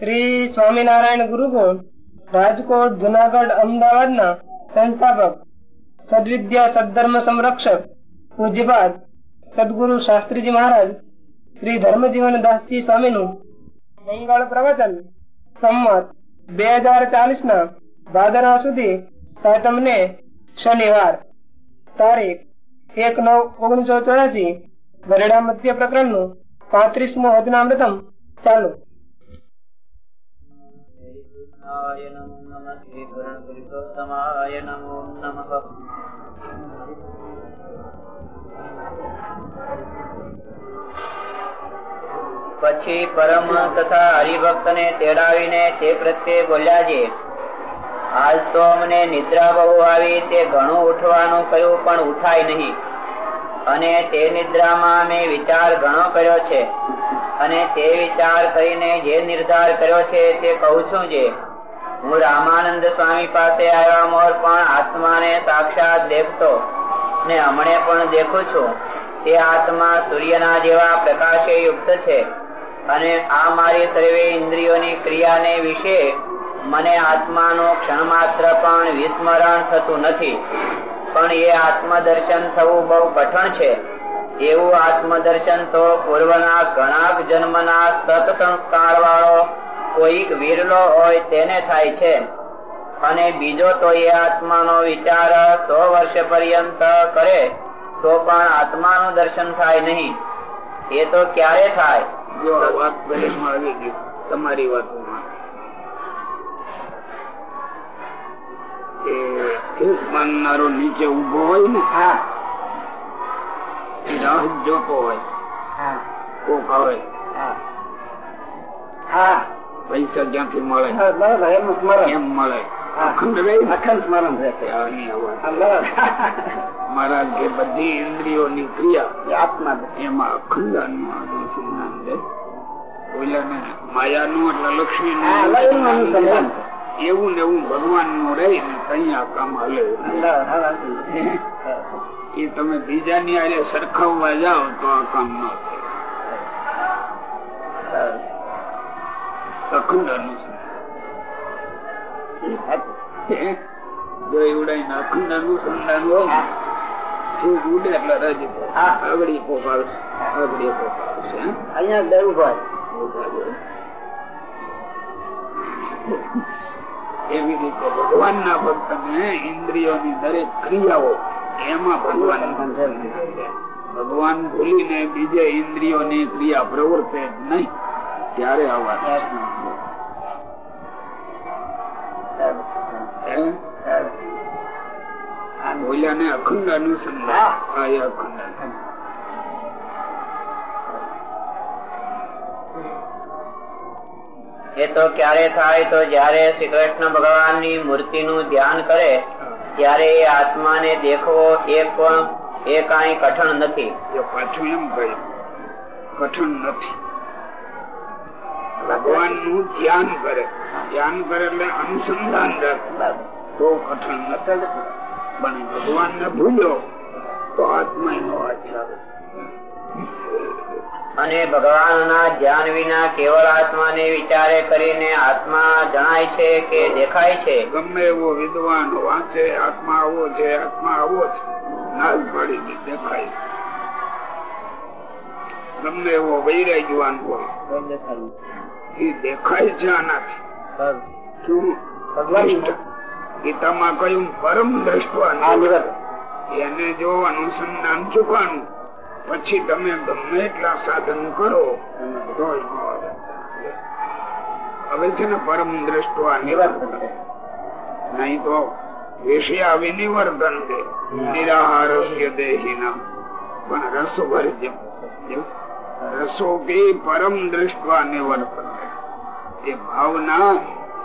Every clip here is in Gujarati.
શ્રી સ્વામિનારાયણ ગુરુકુળ, રાજકોટ, જુનાગઢ, અમદાવાદના સંસ્થાપક, સદવિદ્યા સદધર્મ સંરક્ષક, પૂજ્યપાદ, સદગુરુ શાસ્ત્રીજી મહારાજ, શ્રી ધર્મજીવન દાસજી સ્વામીનું મંગળ પ્રવચન, સંમત બે હજાર ચાલીસ ના ભાદરા સુધી સાતમ ને શનિવાર, તારીખ એક નવ ઓગણીસો ચોરાસી ગરડા મધ્ય પ્રકરણનું પાંત્રીસમો અજનામૃતમ ચાલુ. પુરુષોત્તમાય પછી પરમ તથા હરિભક્ત ને તેડાવીને તે પ્રત્યે બોલ્યા છે આજ તો અમને નિદ્રા બહુ આવી, તે ઘણું ઉઠવાનું કહ્યું, પણ ઉઠાય નહીં. અને તે નિદ્રામાં મેં વિચાર ઘણો કર્યો છે. અને તે વિચાર કરીને જે નિર્ધાર કર્યો છે, તે કહું છું જે હું રામાનંદ સ્વામી પાસે આવ્યા મોર પણ આત્માને સાક્ષાત દેખતો ને હમણે પણ દેખું છું. તે આત્મા સૂર્યના જેવા પ્રકાશે યુક્ત છે અને આ મારી સર્વે ઇન્દ્રિયોની ક્રિયાને વિશે મને આત્માનું ક્ષણ માત્ર પણ વિસ્મરણ થતું નથી. પણ એ આત્મદર્શન થવું બહુ કઠણ છે. એવું આત્મદર્શન તો પૂર્વના ઘણા જન્મના સત સંસ્કાર વાળો કોઈક વીરલો હોય તેને થાય છે. અને બીજો તો એ આત્માનો વિચાર સો વર્ષ પર્યંત કરે તો પણ આત્માનું દર્શન થાય નહીં. એ તો ક્યારે થાય? જો વાત આવી ગઈ તમારી વાતમાં. માનનારો નીચે ઊભો હોય ને હા. રાહ જોતો હોય. કોક આવે. પૈસા ક્યાંથી મળે? એમ મળે? અખંડ સ્મરણ. મહારાજ કે બધી ઇન્દ્રિયોની ક્રિયા આત્મા એમાં અખંડ અનુસંધાન છે. ઓલાને માયાનું એટલે લક્ષ્મી અનુસંધાન એવું ને એવું ભગવાનનું રહી ને કઈ કામ હલે. એ તમે બીજાની આરે સરખાવવા જાઓ તો આ કામ ન થાય. અખંડ અનુસંધાન અખંડ અનુસંધાન હોય ફૂગ ઉડે એટલે રાજી આગળી કોક આવશે આગળી કોક આવશે અહીંયા દેવું ભાઈ એવી રીતે ભગવાન ના ભક્ત ને ઇન્દ્રિયોની દરેક ક્રિયાઓ એમાં ભગવાન ભગવાન ભૂલીને બીજે ઇન્દ્રિયોની ક્રિયા પ્રવર્તે નહીં. ત્યારે. આ બોલ્યાને અખંડ અનુસંધાન એ અખંડ એ તો ક્યારે થાય તો જયારે શ્રી કૃષ્ણ ભગવાનની મૂર્તિ નું ધ્યાન કરે, ત્યારે એ આત્માને દેખવો એ પણ એ કઈ કઠણ નથી. પાછું એમ કહ્યું કઠણ નથી. ભગવાનનું ધ્યાન કરે. ધ્યાન કરે એટલે અનુસંધાન રાખે. તો કઠણ નથી પણ ભગવાન ને ભૂલ્યો તો આત્મા એનો હાથ આવે. અને ભગવાનના ધ્યાન વિના કેવળ આત્માને વિચારે કરીને આત્મા જણાય છે કે દેખાય છે? ગમે એવો વિદ્વાન વાંચે આત્મા આવો છે આત્મા આવો છે. નાગ પાડી દેખાય. ગમે એવો વૈરાગ્યવાન હોય. એ દેખાય છે આનાથી ગીતામાં કહ્યું પરમ દ્રષ્ટવા એને જો અનુસંધાન ચૂકવાનું પછી તમે ગમે એટલા સાધન કરો તો હવે છે ને પરમ દ્રષ્ટવા નિવર્તન નહીં તો વિષયા વિનિવર્તન દે દેહી દેહિના પણ રસો ભરી રસો કે પરમ દ્રષ્ટવા નિવર્તન એ ભાવના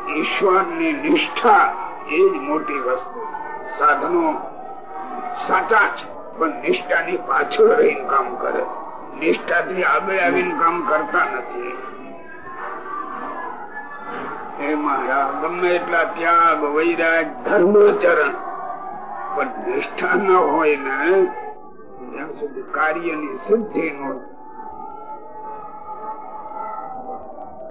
ઈશ્વરની નિષ્ઠા એ જ મોટી વસ્તુ સાધનો સાચા છે, પણ નિષ્ઠાની પાછળ રહીને કામ કરે. નિષ્ઠાથી આગળ આવીને કામ કરતા નથી. હે મહારાજ, ગમે એટલા ત્યાગ, વૈરાગ, ધર્માચરણ, પણ નિષ્ઠા ન હોય ને, ત્યાં સુધી કાર્યની સિદ્ધિ નો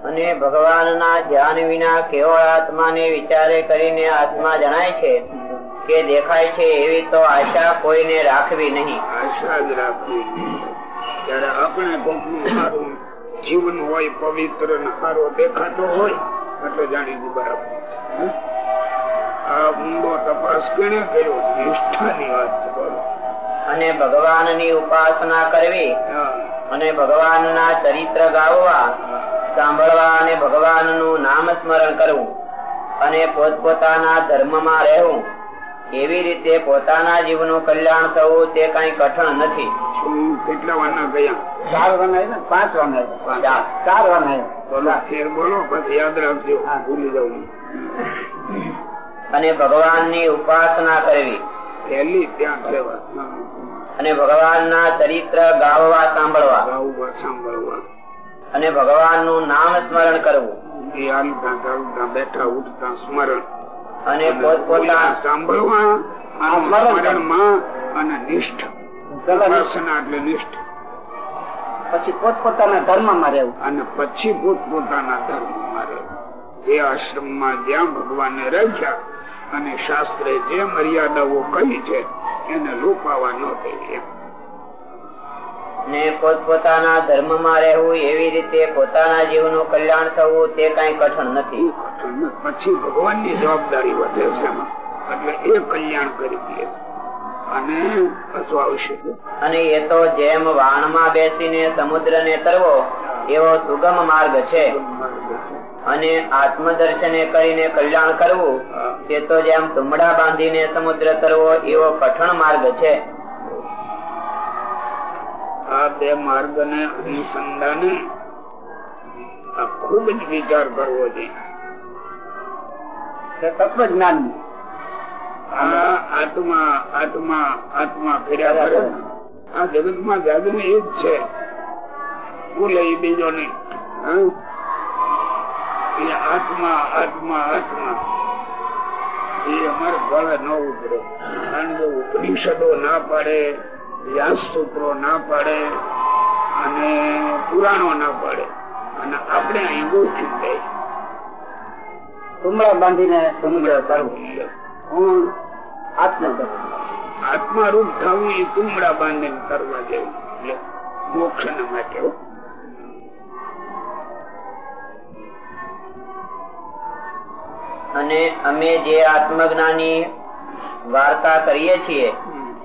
અને ભગવાનના ધ્યાન વિના કેવળ આત્માને વિચારે કરીને આત્મા જણાય છે કે દેખાય છે એવી તો આશા કોઈને રાખવી નહીં. આશા જ રાખવી ત્યારે આપણે કોકનું સારું જીવન હોય પવિત્ર ને સારો દેખાતો હોય એટલે જાણી બરાબર. આ ઊંડો તપાસ કેને કર્યો? નિષ્ઠાની વાત બોલો. અને ભગવાનની ઉપાસના કરવી અને ભગવાનના ચરિત્ર ગાવવા સાંભળવા અને ભગવાનનું નામ સ્મરણ કરવું અને પોતપોતાના ધર્મમાં રહેવું એવી રીતે પોતાના જીવનું કલ્યાણ થવું તે કઈ કઠણ નથી. કેટલા વાના ગયા ચાર વાના પાંચ વાના ચાર. વાના બોલો ફેર બોલો પછી યાદ રાખજો. ભૂલી જવું અને ભગવાનની ઉપાસના કરવી. પહેલી ત્યાં છે. અને ભગવાનના ચરિત્ર ગાવવા સાંભળવા. ગાવવા સાંભળવા. અને ભગવાનનું નામ સ્મરણ કરવું. એ બેઠા ઉઠતા સ્મરણ. અને પોતપોતા સાંભળવા સ્મરણમાં અને નિષ્ઠ. એટલે નિષ્ઠ. પછી પોતપોતાના ધર્મમાં રહેવું. અને પછી પોતપોતાના ધર્મમાં રહેવું. એ આશ્રમમાં જ્યાં ભગવાને રાખ્યા અને શાસ્ત્રે જે મર્યાદાઓ કહી છે એને લોપાવા ન એમ. ને પોતપોતાના ધર્મમાં રહેવું એવી રીતે પોતાના જીવનું કલ્યાણ થવું તે કઈ કઠણ નથી. પછી ભગવાનની જવાબદારી વધે છે એટલે એ કલ્યાણ કરી દે. અને પાછું આવશે. અને એ તો જેમ વાણમાં બેસીને સમુદ્રને તરવો એવો સુગમ માર્ગ છે. અને આત્મદર્શને કરીને કલ્યાણ કરવું તે તો જેમ ટુમડા બાંધીને સમુદ્ર તરવો એવો કઠણ માર્ગ છે. આ બે માર્ગ ને અનુસંધાને આ ખૂબ જ વિચાર કરવો જોઈએ તત્વજ્ઞાન આ આત્મા આત્મા આત્મા ફેર્યા કરે આ જગતમાં જાદુ એ જ છે. ભૂલે બીજો નહીં એ આત્મા આત્મા આત્મા. એ અમારે ગળે ન ઉતરે કારણ કે ઉપનિષદો ના પાડે. વ્યાસ સૂત્રો ના પાડે અને પુરાણો ના પાડે. અને આપણે અહીં ગોઠવી દઈએ કુંબળા બાંધીને સમુદ્ર તરવું હું આત્મદર્શન આત્મારૂપ થવું એ કુમડા બાંધીને કરવા જેવું. મોક્ષ મોક્ષ માટે. અને અમે જે આત્મજ્ઞાની વાર્તા કરીએ છીએ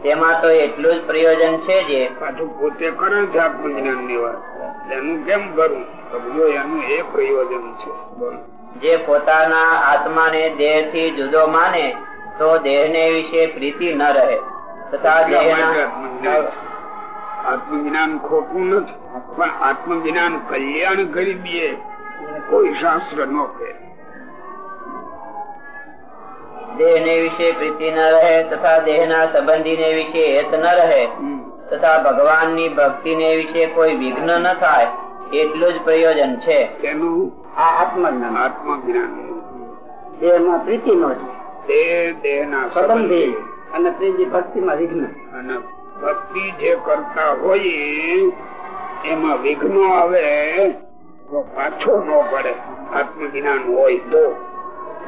તેમાં તો એટલું જ પ્રયોજન છે જે પાછું પોતે કરે છે આત્મજ્ઞાનની વાત. એનું કેમ કરવું તો એનું એ પ્રયોજન છે. જે પોતાના આત્માને દેહથી જુદો માને તો દેહ ને વિશે પ્રીતિ ન રહે. તથા આત્મજ્ઞાન આત્મજ્ઞાન ખોટું નથી. પણ આત્મજ્ઞાન કલ્યાણ કરી દે. કોઈ શાસ્ત્ર ન કહે. દેહ ને વિશે પ્રીતિ ન રહે તથા દેહના સંબંધી ને વિશે હેત ન રહે તથા ભગવાનની ભક્તિ ને વિશે કોઈ વિઘ્ન ન થાય એટલું જ પ્રયોજન છે. તેનું આ આત્મજ્ઞાન. આત્મજ્ઞાન. દેહમાં પ્રીતિ નો છે. દેહ દેહના સંબંધી સંબંધી. અને ત્રીજી ભક્તિમાં વિઘ્ન. અને ભક્તિ જે કરતા હોય એમાં વિઘ્નો આવે તો પાછો ન પડે. આત્મજ્ઞાન હોય તો.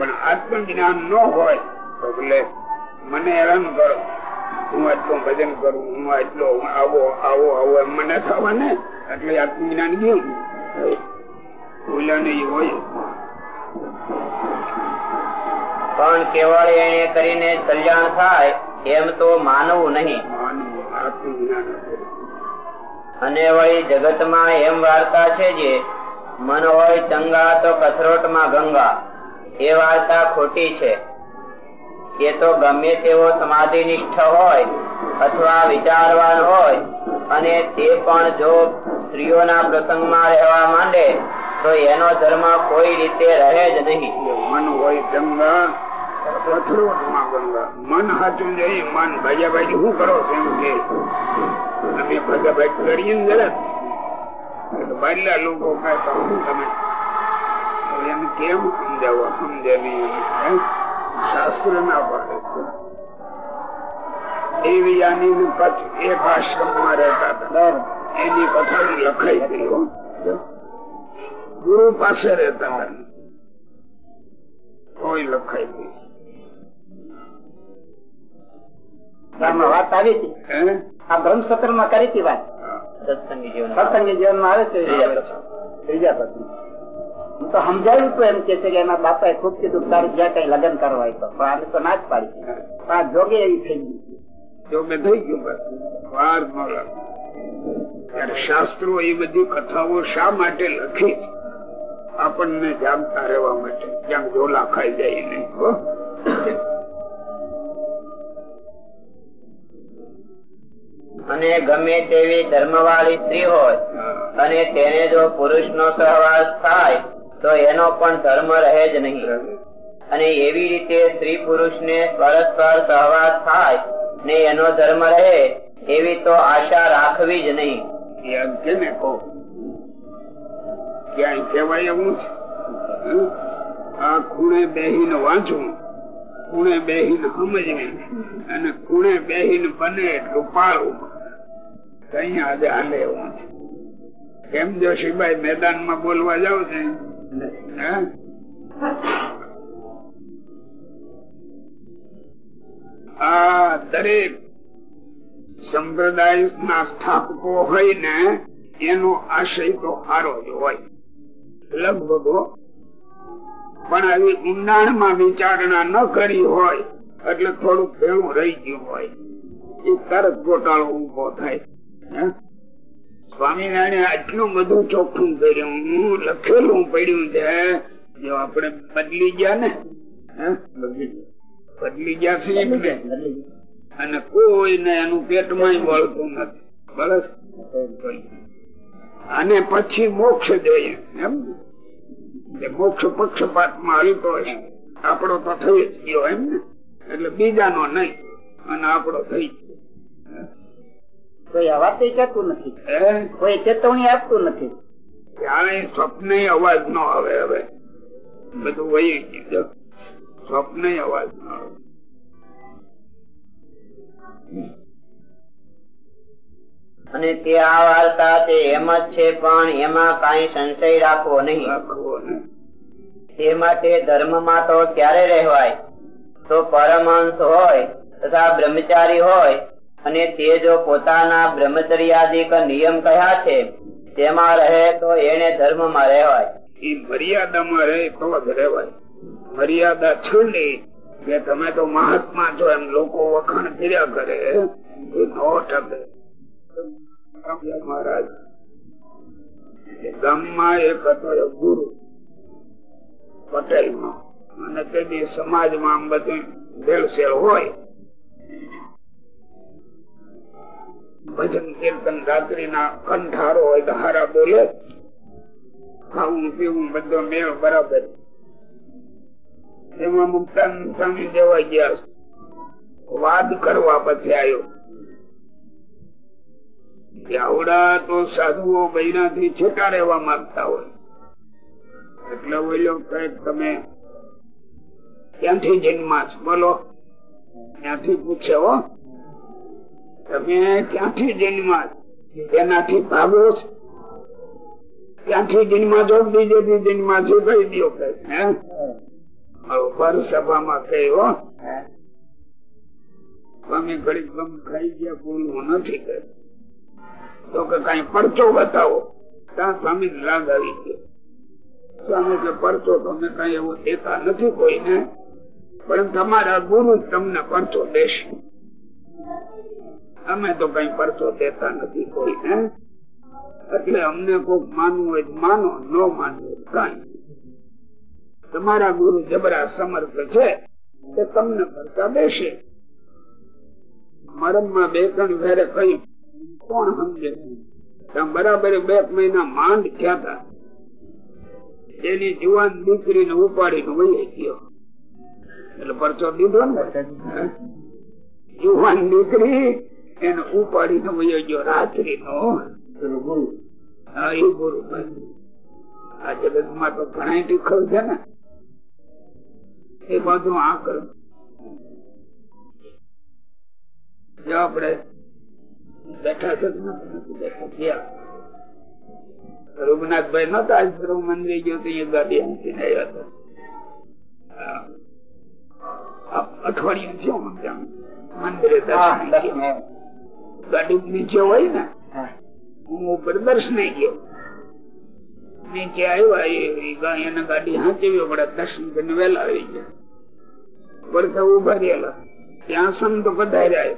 પણ આત્મજ્ઞાન ન હોય તો એટલે મને હેરાન કરો. હું આટલું ભજન કરું હું આટલો આવો આવો આવો એમ મને થવા ને એટલે આત્મજ્ઞાન ગયું ઓલાને ઈ હોય. પણ કેવળ એને કરીને કલ્યાણ થાય એમ તો માનવું નહીં. અને વળી જગતમાં એમ વાર્તા છે જે મન હોય ચંગા તો કથરોટમાં ગંગા. એ વાર્તા ખોટી છે. એ તો ગમે તેવો સમાધિ નિષ્ઠ હોય અથવા વિચારવાન હોય અને તે પણ જો સ્ત્રીઓના પ્રસંગમાં રહેવા માંડે, તો એનો ધર્મ કોઈ રીતે રહે જ નહીં. મન હોય ગંગા પથરોટમાં ગંગા. મન હાચું જઈ મન ભાજા ભાજી શું કરો છો એમ કે. અમે ભાજા ભાઈ કરીએ ને જરા. એટલે લોકો કહે તો તમે કેમ સમજાવવા સમજે નહીં શાસ્ત્ર ના પાડે દેવિયાની ને એક આશ્રમમાં રહેતા હતા. એની કથા લખાઈ ગયો ગુરુ પાસે રહેતા હતા. કોઈ લખાઈ ગઈ વાત આવી હતી. હે? આ બ્રહ્મસત્રમાં કરી હતી વાત. સત્સંગી જીવન સત્સંગી જીવનમાં આવે છે. ત્રીજા પત્ની. તો સમજાવ્યું હતું એમ કે છે કે એના બાપા એ ખૂબ કીધું તારે જ્યાં કઈ લગ્ન કરવા તો. પણ આને તો ના જ પાડી પણ આ જોગે એવી થઈ ગઈ. જો થઈ ગયું વાર શાસ્ત્રો એ બધી કથાઓ શા માટે લખી આપણને જાગતા રહેવા માટે. ક્યાંક ઝોલા ખાઈ જાય નહીં અને ગમે તેવી ધર્મવાળી સ્ત્રી હોય અને તેને જો પુરુષ નો સહવાસ થાય તો એનો પણ ધર્મ રહે જ નહીં. અને એવી રીતે સ્ત્રી પુરુષ ને પરસ્પર સહવાસ થાય ને એનો ધર્મ રહે એવી તો આશા રાખવી જ નહીં. એમ કે ને કહો? ક્યાંય કહેવાય એવું છે? આ ખૂણે બેહીને વાંચવું ખૂણે બેહીને સમજવી અને ખૂણે બેહીને બને એટલું પાળવું કઈ આજે હાલે એવું છે. કેમ જો શિવાય મેદાનમાં બોલવા જાવ છે? આ દરેક સંપ્રદાય ના સ્થાપકો હોય ને એનો આશય તો સારો જ હોય. લગભગ પણ આવી ઊંડાણમાં વિચારણા ન કરી હોય, એટલે થોડું ભેળું રહી ગયું હોય. એ તરત ગોટાળો ઊભો થાય? સ્વામિનારાયણ આટલું બધું ચોખ્ખું કર્યું. હું લખેલું પડ્યું છે. જો આપણે બદલી ગયા ને? બદલી ગયા છે એટલે અને કોઈને એનું પેટમાં વળતું નથી. બસ. અને પછી મોક્ષ જોઈએ. એમ? ને? મોક્ષ પક્ષપાતમાં હલતો હોય. આપણો તો થઈ જ ગયો, એમ ને? એટલે બીજાનો નહીં. અને આપણો થઈ ગયો. કોઈ અવાજ કહેતું નથી. કોઈ ચેતવણી આપતું નથી. ત્યારે સ્વપ્ન અવાજ નો આવે હવે. બધું વહી ગયું. સ્વપ્ન અવાજ નો આવે. અને તે આ વાર્તા તે એમ જ છે પણ એમાં કઈ સંશય રાખવો નહીં. રાખવો તે માટે ધર્મમાં તો ક્યારે રહેવાય? તો પરમહંસ હોય તથા બ્રહ્મચારી હોય અને તે જો પોતાના બ્રહ્મચર્યાદિક નિયમ કયા છે, તેમાં રહે તો એને ધર્મમાં રહેવાય. એ મર્યાદામાં રહે તો જ રહેવાય. મર્યાદા છોડી કે તમે તો મહાત્મા છો એમ લોકો વખાણ કર્યા કરે, એ નો ટકે મહારાજ? ગામમાં એક હતો ગુરુ પટેલ નો અને તેની સમાજમાં બધું ભેળસેળ હોય. ભજન કીર્તન રાત્રિ ના કંઠારો હોય તો હારા બોલે. ખાવું પીવું બધો મેળ બરાબર. એમાં મુક્તાન સ્વામી જેવા ગયા. વાદ કરવા પછી આવ્યો તો સાધુઓ બૈરાથી છૂટા રહેવા માંગતા હોય. એટલે બોલ્યો, કંઈક તમે ક્યાંથી જન્મા છો બોલો. ક્યાંથી પૂછે, હો તમે ક્યાંથી જન્મા? એનાથી ભાગો ત્યાંથી જન્મા છો? બીજેથી જન્મા છો? કહી દો કે? સભામાં કહ્યો તો કે કઈ પરચો બતાવો. ત્યાં સ્વામી રાગ આવી ગયો. સ્વામી કે પરચો તમે કઈ એવું દેતા નથી કોઈને, પણ તમારા ગુરુ જ તમને પરચો દેશે અમે તો કઈ પરચો દેતા નથી કોઈને એટલે અમને કોક માનવું હોય માનો ન માનવું કઈ તમારા ગુરુ જબરા સમર્થ છે તે તમને કરતા દેશે મરમમાં બે ત્રણ ફેરે કહ્યું કોણ સમજે? બરાબર બે મહિના માંડ થયા હતા. એની જુવાન દીકરીને ઉપાડીને વહી ગયો. એટલે પરચો દીધો ને? જુવાન દીકરી એને ઉપાડીને વહી ગયો રાત્રિ નો હા એ ગુરુ બસ. આ જગતમાં તો ઘણા ટીખવ છે ને. એ બધું આ કરું. જો આપડે બેઠા છે કે નથી બેઠા ગયા. રઘુનાથભાઈ નતા આશ્રમ મંદિર ગયો તો અહીંયા ગાડી આવ્યા હતા. અઠવાડિયું થયું મંદિરે દર્શન ગાડી નીચે હોય ને હું. ઉપર દર્શને ગયો. નીચે આવ્યા? એને ગાડી હાંચવી પડે દર્શન કરીને વહેલા આવી ગયા. વળતા ઊભા રહેલા. ત્યાં સંતો પધાર્યા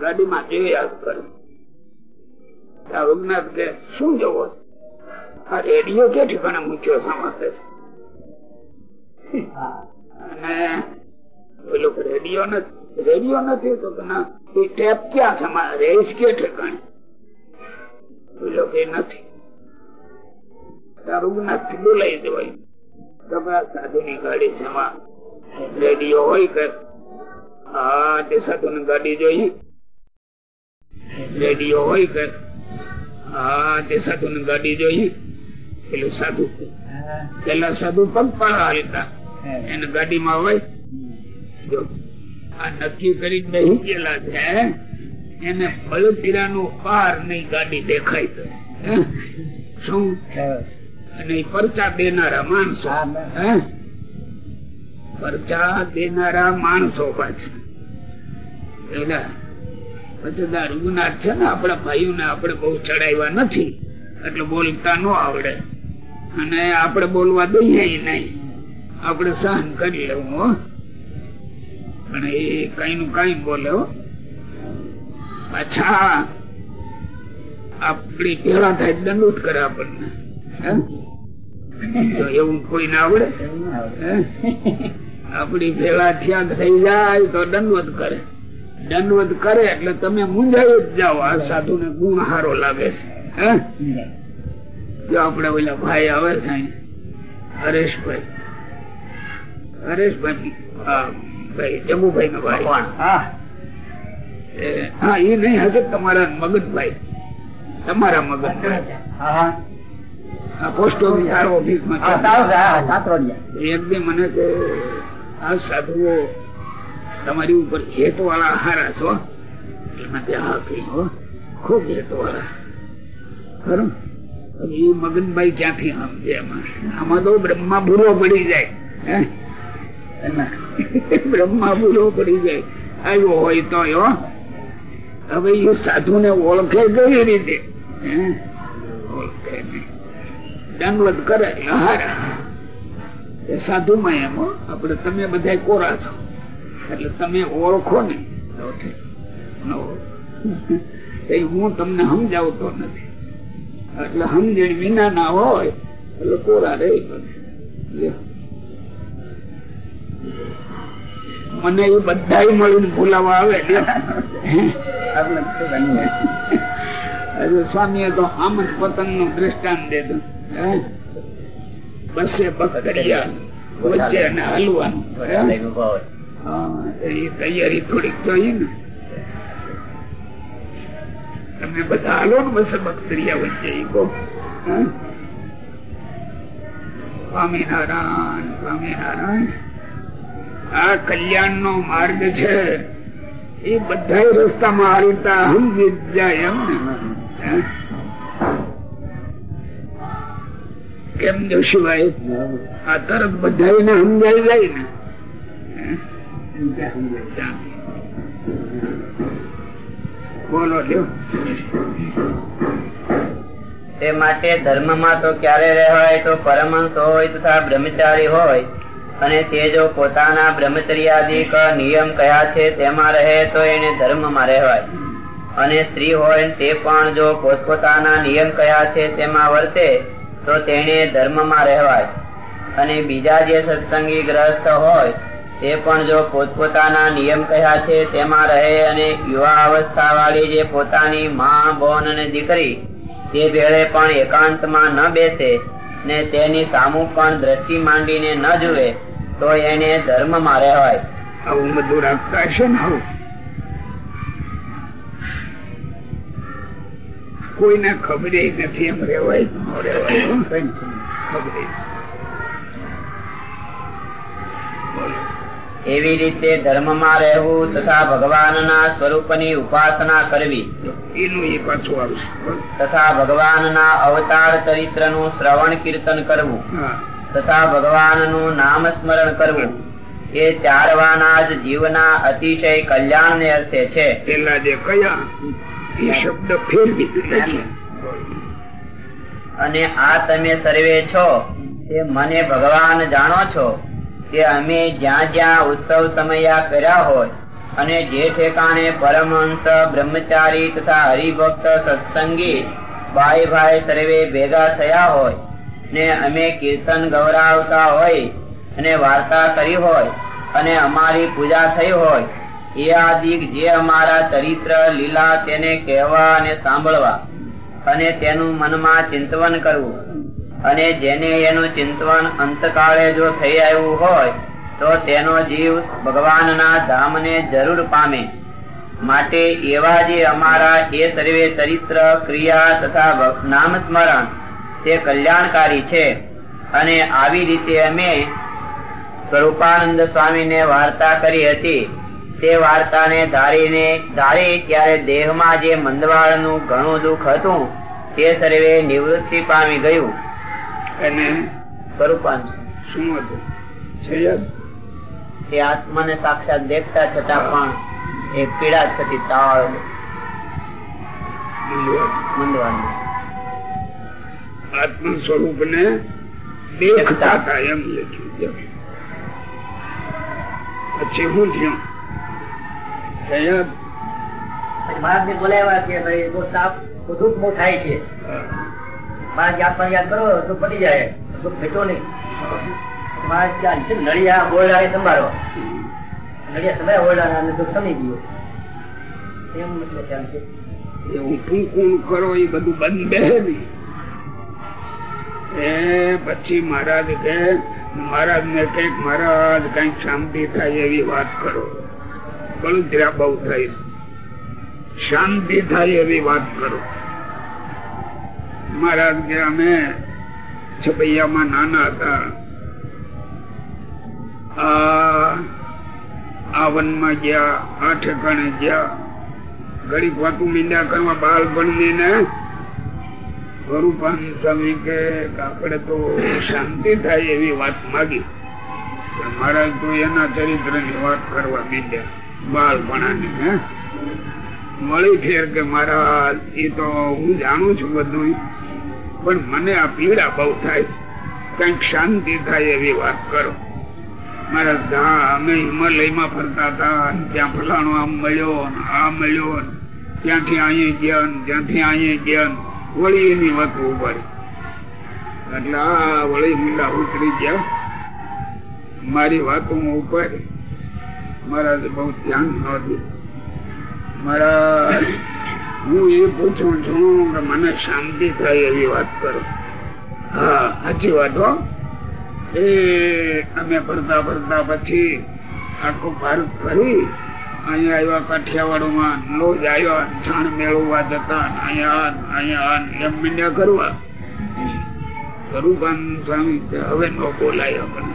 ગાડીમાં જોયા કરે. રઘુનાથ કે શું જવો આ રેડિયો કે ઠેકાણે મૂક્યો સમાતે અને રેડિયો નથી. રેડિયો નથી તો ટેપ ક્યાં છે? રેસ કે ઠેકાણે? નથી. રઘુનાથથી બોલાવી દેવાય. તમે સાધુ ની ગાડી છે રેડિયો હોય કે? હા તે સાધુ ની ગાડી જોઈએ રેડિયો હોય કે? હા તે સાધુ ની ગાડી જોઈએ પેલું સાધુ. પેલા સાધુ પગ પણ હાલતા એને ગાડીમાં હોય. જો આ નક્કી કરી બેસી ગયેલા છે એને બળતીરા નું પાર નહીં ગાડી દેખાય તો. શું અને પરચા દેનારા માણસો. પરચા દેનારા માણસો પાછા. રઘુનાથ છે ને આપણા ભાઈઓ ને આપણે બહુ ચડાવ્યા નથી. એટલે બોલતા ન આવડે. અને આપણે બોલવા દઈએ નહીં. આપણે સહન કરી લેવું હો. પણ એ કઈ નું કઈ બોલે પાછા આપડી પેલા થાય દંડુત કરે આપણને. એવું કોઈ ના આવડે? આપડી ભેળા થયા થઈ જાય તો દંડવત કરે. દંડવત કરે એટલે તમે મુંજાઈ જ જાઓ. આ સાધુ ને ગુણ હારો લાગે છે. જો આપડે ઓલા ભાઈ આવે છે હરેશભાઈ. હરેશભાઈ ભાઈ જગુભાઈ નો ભાઈ. હા. એ. નહીં હશે તમારા મગનભાઈ તમારા મગજભાઈ. પોસ્ટ ઓફિસ ઓફિસમાં મને કે આ સાધુઓ તમારી ઉપર હેત વાળા હારા છો એમાં હા કઈ હો ખૂબ હેત વાળા ખરું? એ મગનભાઈ ક્યાંથી સમજે આમાં તો બ્રહ્મા બુરો પડી જાય બ્રહ્મા બુરો પડી જાય. આવ્યો હોય તો હવે એ સાધુ ને ઓળખે કઈ રીતે? ઓળખે દંડવત કરે હારા સાધુ માં એમ આપડે તમે બધા કોરા છો. એટલે તમે ઓળખો ને હું. તમને સમજાવતો નથી. એટલે સમજણ વિના ના હોય, એટલે કોરા રહી મને એ બધા મળીને ભૂલાવા આવે સ્વામી તો આમ જ પતંગનું દ્રષ્ટાંત દેતું બસે બકરિયા વચ્ચે અને હલવાનું. એ તૈયારી થોડીક જોઈએ ને. તમે બધા હાલો ને બસે બકરિયા વચ્ચે કહો. સ્વામિનારાયણ સ્વામિનારાયણ. આ કલ્યાણ નો માર્ગ છે. એ બધા રસ્તામાં હાલતા સમજી જાય એમ ને. કેમ આ તરત બધા સમજાઈ જાય ને. બોલો લ્યો. તે માટે ધર્મમાં તો ક્યારે રહેવાય? તો પરમહંસ હોય તથા બ્રહ્મચારી હોય. અને તે જો પોતાના બ્રહ્મચર્યાદિક નિયમ કયા છે તેમાં રહે તો એને ધર્મમાં રહેવાય. અને સ્ત્રી હોય તે પણ જો પોતપોતાના નિયમ કયા છે તેમાં વર્તે, તો તેને ધર્મમાં રહેવાય. અને બીજા જે સત્સંગી ગ્રસ્ત હોય, તે પણ જો પોતપોતાના નિયમ કયા છે તેમાં રહે અને યુવા અવસ્થા વાળી જે પોતાની મા, બોન અને દીકરી, તે વેળે પણ એકાંતમાં ન બેસે ને તેની સામું પણ દ્રષ્ટિ માંડીને ન જુએ તો એને ધર્મ મારે હોય. આવું બધું રાખતા હશે ને આવું? કોઈને ખબર નથી એમ રેવાય રેવાય એવી રીતે ધર્મમાં રહેવું તથા ભગવાન ના સ્વરૂપની ઉપાસના કરવી. એનું એ પાછું આવશે. તથા ભગવાનના અવતાર ચરિત્રનું શ્રવણ કીર્તન કરવું તથા ભગવાનનું નામ સ્મરણ કરવું. એ ચારવાના જ જીવના અતિશય કલ્યાણ ને અર્થે છે. પેલા જે કયા એ શબ્દ ફેરવી અને આ તમે સર્વે છો તે મને ભગવાન જાણો છો. કે અમે જ્યાં જ્યાં ઉત્સવ સમયા કર્યા હોય અને જે ઠેકાણે પરમહંસ બ્રહ્મચારી તથા હરિભક્ત સત્સંગી ભાઈ ભાઈ સર્વે ભેગા થયા હોય ને અમે કીર્તન ગૌરાવતા હોય અને વાર્તા કરી હોય અને અમારી પૂજા થઈ હોય, એ આદિક જે અમારા ચરિત્ર લીલા તેને કહેવા અને સાંભળવા અને તેનું મનમાં ચિંતવન કરવું અને જેને એનું ચિંતવન અંતકાળે જો થઈ આવ્યું હોય, તો તેનો જીવ ભગવાનના ધામને જરૂર પામે. માટે એવા જે અમારા એ સર્વે ચરિત્ર ક્રિયા તથા નામ સ્મરણ તે કલ્યાણકારી છે. અને આવી રીતે અમે સ્વરૂપાનંદ સ્વામીને વાર્તા કરી હતી. તે વાર્તાને ધારીને ધારી ત્યારે દેહમાં જે મંદવાળનું ઘણું દુઃખ હતું તે સર્વે નિવૃત્તિ પામી ગયું. અને સ્વરૂપાનંદ. શું હતું? છે યાદ? તે આત્માને સાક્ષાત દેખતા છતાં પણ એ પીડા થતી તાળ મંદવાળની. આત્મ સ્વરૂપ ને દેખતા હતા એમ લખ્યું પછી હું થયું? મહારાજ ને બોલાવ્યા કે ભાઈ બહુ તાપ બહુ દુઃખ બહુ થાય છે. મહારાજ યાદ યાદ કરો તો પટી જાય દુઃખ ભેટો નહીં. મહારાજ ક્યાં છે નળિયા ઓરડા સંભાળો. નળિયા સંભાળ્યા ઓરડા અને દુઃખ સમી ગયો. એમ ખ્યાલ છે. એવું કું કરો એ બધું બંધ બેહે નહીં. એ પછી મહારાજ કે, મહારાજ ને કંઈક મહારાજ કંઈક શાંતિ થાય એવી વાત કરો. બળુદ્રા બહુ થાય શાંતિ થાય એવી વાત કરો. મહારાજ કે, અમે છપૈયામાં નાના હતા. આ વનમાં ગયા આ ઠેકાણે ગયા. ઘડીક વાતું મીંડા કરવા બાળપણ ને સ્વરૂપાન સ્વામી કે આપણે તો શાંતિ થાય એવી વાત માગી. પણ તો એના ચરિત્રની વાત કરવા મીંડ્યા, બાળપણાની, હે? મળી ફેર કે મારા એ તો હું જાણું છું બધું પણ મને આ પીડા બહુ થાય છે. કંઈક શાંતિ થાય એવી વાત કરો. મારા હા અમે હિમાલયમાં ફરતા હતા ત્યાં ફલાણો આમ મળ્યો આ મળ્યો ત્યાંથી અહીંયા ગયા ત્યાંથી અહીંયા ગયા વળી એની વાત ઉભારી એટલે આ વળી મુંડા ઉતરી ગયા. મારી વાતો ઉપાડી. મહારાજ બહુ ધ્યાન ન દે. મારા હું એ પૂછું છું કે મને શાંતિ થાય એવી વાત કરો. હા, સાચી વાત હો. એ અમે ફરતા ફરતા પછી આખું ભારત ફરી. અહીંયા આવ્યા કાઠિયાવાડમાં લોજ આવ્યા છાણ મેળવવા જતા, અહીંયા અહીંયા એમ મીંડ્યા કરવા. સ્વરૂપાન સ્વામી કે હવે નો બોલાય આપણને.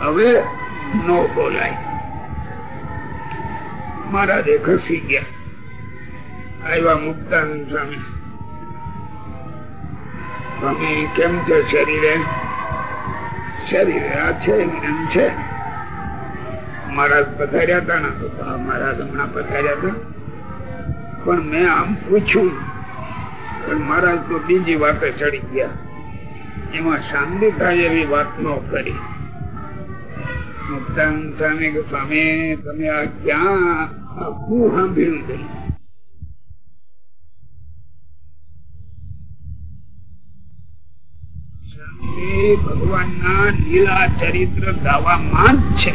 હવે નો બોલાય. મહારાજે ખસી ગયા. આવ્યા મુક્તાનંદ સ્વામી. સ્વામી, કેમ છે શરીરે? શરીરે આ છે જ્ઞાન છે? મહારાજ પધાર્યા હતા ને મહારાજ હમણાં પધાર્યા હતા. પણ મેં આમ પૂછ્યું, પણ મહારાજ તો બીજી વાતે ચડી ગયા. એમાં શાંતિ થાય એવી વાત ન કરી. સ્વામી તમે આ ક્યાં આખું સાંભળ્યું નહીં શાંતિ ભગવાનના લીલા ચરિત્ર ગાવામાં જ છે.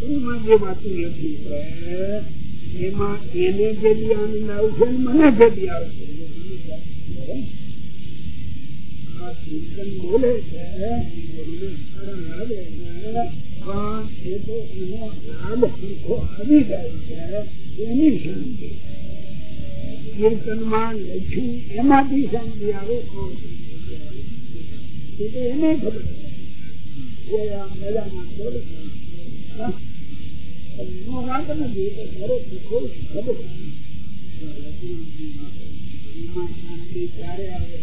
લાગે છે આજે સવારે મળું બહુ યાદમાં આવી ખોલે છે જ્ઞાન જે વાતું લખી છે એમાં એને જે બી આનંદ આવશે મને જે બી આવશે આ કીર્તન બોલે છે એને સારા લાગે છે પણ એ તો એનો લાભ સરખો આવી જાય છે એની શાંતિ કીર્તનમાં લખ્યું એમાંથી શાંતિ આવે તો એને ખબર એ આ મેળામાં બોલે એનો વાંધો નથી તો ખરો ખબર એમાં શાંતિ ક્યારે આવે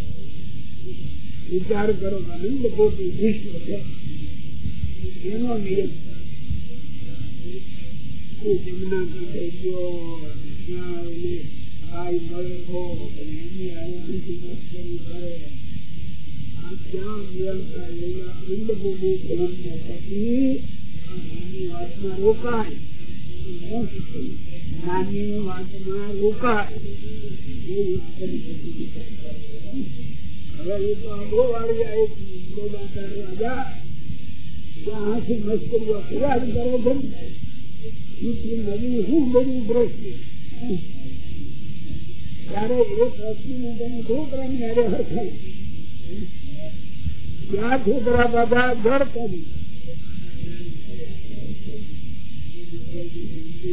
વિચાર કરો વિશ્વ છે. એનો નિયમ રોકાય. નાની વાતમાં રોકાય એવું શકે હવે એ તો બહુ વાળી જાય રાજા ત્યાંથી મસ્કરીઓ કર્યા જ કરો હરખાય ત્યાં છોકરા બધા ઘર કરી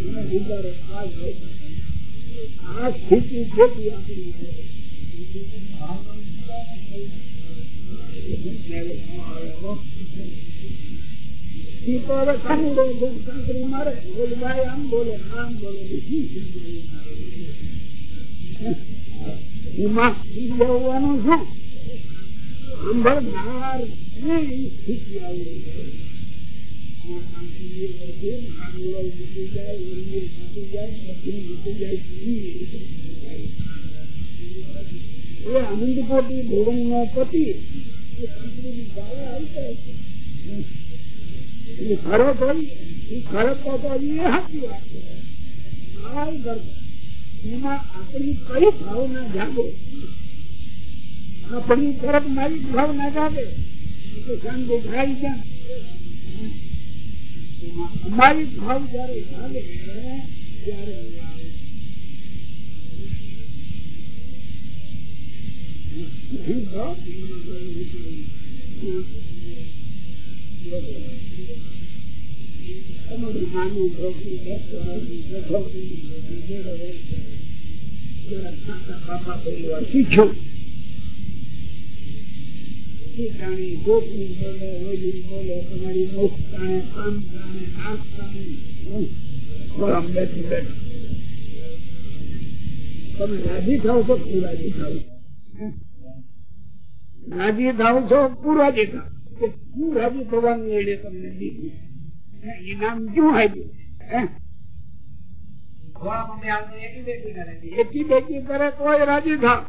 આ હારો આવે એમ બધી વાતની શાંતિ નથી લીલા ચરિત્ર એમ મેળવવું છે ને હવે મારી મારે તો આપડે લીધો કઈ વાયું નહીં એટલે મારે મજા આવે પછી આ વિચારો આ સ્થિતિ જેટલી આપણી મારે ભાઈ આમ બોલે આમ બોલે એમાં જવાનું શું સાંભળનાર ને સ્થિતિ આવી એ આનંદ પોટી ભોગન નો પતિ એ સાચી વાત છે એમાં આપણી કઈ ભાવના જાગે આપણી તરફ મારી ભાવના જાગે. તો શાંતિ થાય ક્યાં? અમારી ભાવ જયારે જાગે ત્યારે તમારું નાનું છોકરી શીખ્યું તમે રાજી થાવ છો પુરાજી થાવ રાજી થાવ છો પુરાજી થાવ શું રાજી થવાનું એડે તમને દીધું? ઇનામ શું આવ્યું એકી બેકી કરે તો રાજી થાવ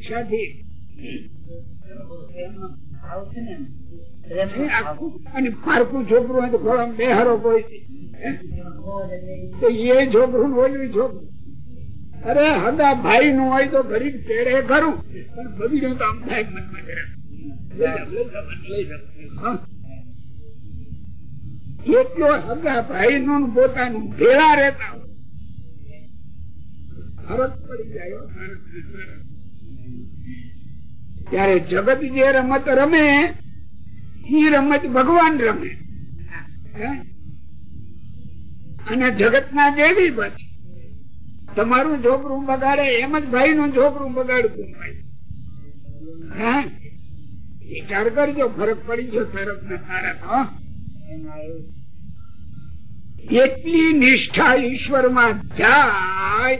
સાથી અને પારકું છોકરું હોય હગા ભાઈ એટલો હગા ભાઈ નું પોતાનું ભેળા રહેતા ફરક પડી જાય ત્યારે જગત જે રમત રમે એ રમત ભગવાન રમે. અને જગત ના જેવી પછી તમારું છોકરું બગાડે એમ જ ભાઈ નું છોકરું બગાડતું ભાઈ હા? વિચાર કરજો, ફરક પડી ગયો તરત ને તારે તો એટલી નિષ્ઠા ઈશ્વરમાં જાય,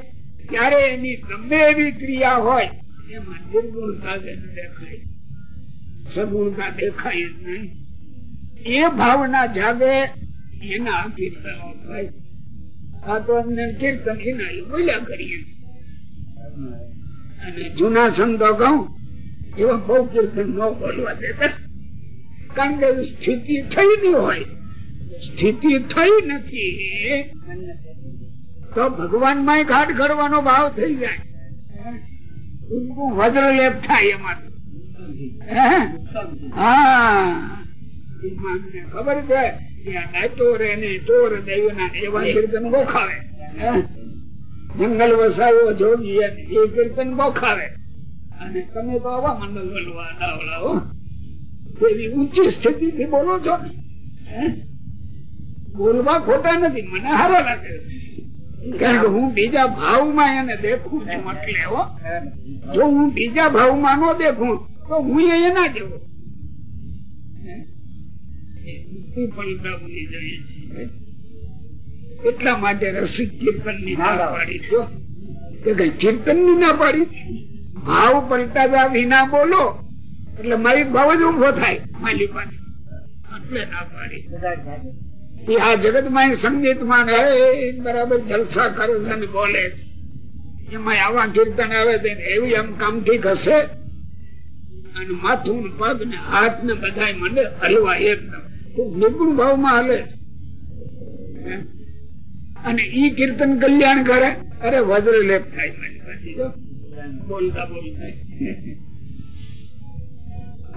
ત્યારે એની ગમે એવી ક્રિયા હોય. એમાં નિર્ગુણતા દેખાય. સગુણતા દેખાય જ નહીં. એ ભાવના જાગે, એના આ તો અમને કીર્તન એના બોલ્યા કરીએ અને જૂના સંતો કહું, એવા બહુ કીર્તન ન બોલવા દેતા. કારણ કે સ્થિતિ થઈ ન હોય. સ્થિતિ થઈ નથી. તો ભગવાનમાં ઘાટ ઘડવાનો ભાવ થઈ જાય. વજ્ર લેપ થાય એમાં. ખબર છે? જંગલ વસાવો જોગી એ કીર્તન બોખાવે અને તમે તો આવા મંડળ દાવડાઓ એવી ઊંચી સ્થિતિ થી બોલો છો બોલવા ખોટા નથી, મને સારો લાગે કારણ કે હું બીજા ભાવમાં એને દેખું છું એટલે જો હું બીજા ભાવમાં ન દેખું તો હું એના જેવો. એટલા માટે રસિક કીર્તનની ના પાડી છો કે કઈ કીર્તનની ના પાડી ભાવ પલટાવ્યા વિના બોલો એટલે મારી ભાવ જ ઊભો થાય. માલી પાસે. એટલે ના પાડી. આ જગતમાં સંગીતમાં બરાબર જલસા કરે છે ને બોલે છે. એમાં આવા કીર્તન આવે એવી આમ કામ ઠીક હશે? અને માથું પગ ને હાથ ને બધા મને હલવા એકદમ. ખૂબ નિપુણ ભાવમાં હાલે છે. અને ઈ કીર્તન કલ્યાણ કરે? અરે વજ્ર લેપ થાય બોલતા બોલતા.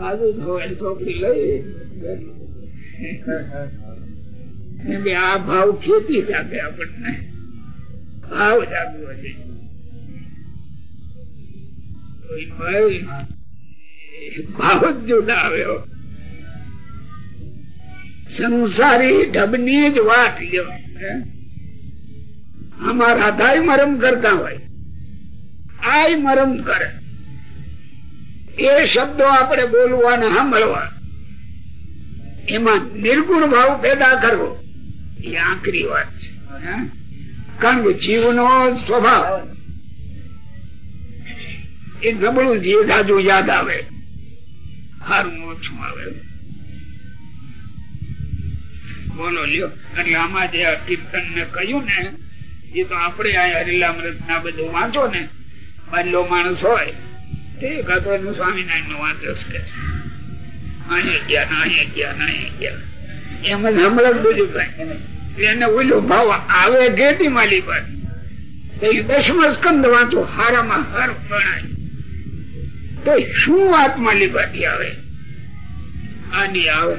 આજુ આ ભાવ ખેતી જાગે આપણને. ભાવ જાગવો જોઈએ. ભાવ જ જુદા સંસારી ઢબની જ વાત આમાં રાધાય મરમ કરતા હોય. આય મરમ કરે. એ શબ્દો આપણે બોલવાના, સાંભળવા. એમાં નિર્ગુણ ભાવ પેદા કરવો. એ આકરી વાત. છે કારણ કે જીવનો સ્વભાવ. એ નબળું જીવ જાજુ યાદ આવે. સારું ઓછું આવે. બોલો લ્યો. એટલે આમાં જે કીર્તન ને કહ્યું ને, એ તો આપણે આ હરિલામૃત ના બધું વાંચો ને, બાજલો માણસ હોય, તે કાતો સ્વામિનારાયણનું વાંચો કે અહીંયા ગયા ના અહીંયા ગયા ના અહીંયા ગયા. એમ જ હમણાં બીજું કઈ એને ઓલો ભાવ આવે ગેતી માલી પર. દસમ સ્કંદ હારામાં હાર ગણાય તો શું વાત માલી આવે? આની આવે.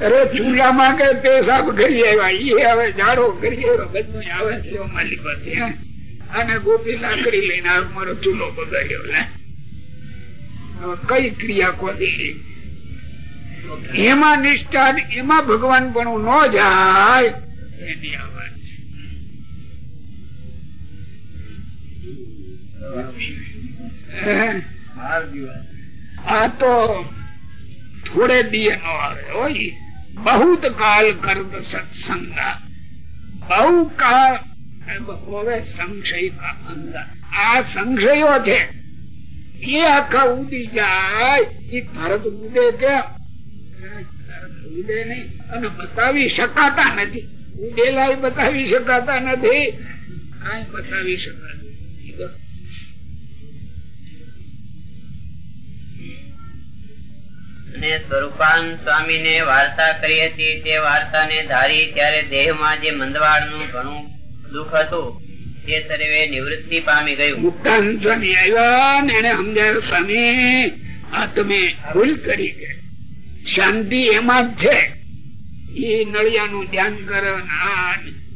અરે ચૂલામાં કે પેશાબ કરી આવ્યા? એ હવે ઝાડો કરી આવ્યા, બધું આવે છે માલી પાછી અને ગોપી લાકડી લઈને આવે મારો ચૂલો બગાડ્યો કઈ ક્રિયા કોદી એમાં નિષ્ઠા એમાં ભગવાન પણ ન જાય, એની આ છે. આ તો થોડે દિયે નો આવે હોય. કાલ કરદ સત્સંગા. બહુ કાળ હવે સંશય આ સંશયો છે. એ આખા ઉડી જાય એ તરત ઉડે કેમ ઉડે નહીં. અને બતાવી શકાતા નથી. ઉડેલા બતાવી શકાતા નથી. કઈ બતાવી શકાય અને સ્વરૂપાન સ્વામી ને વાર્તા કરી હતી. તે વાર્તા ને ધારી ત્યારે દેહમાં જે મંદવાડનું ઘણું દુઃખ હતું તે સર્વે નિવૃત્તિ પામી ગયું. મુક્તાન સ્વામી આવ્યા ને એને સ્વામી આ તમે ભૂલ કરી કે શાંતિ એમાં છે. એ નળિયાનું ધ્યાન કરે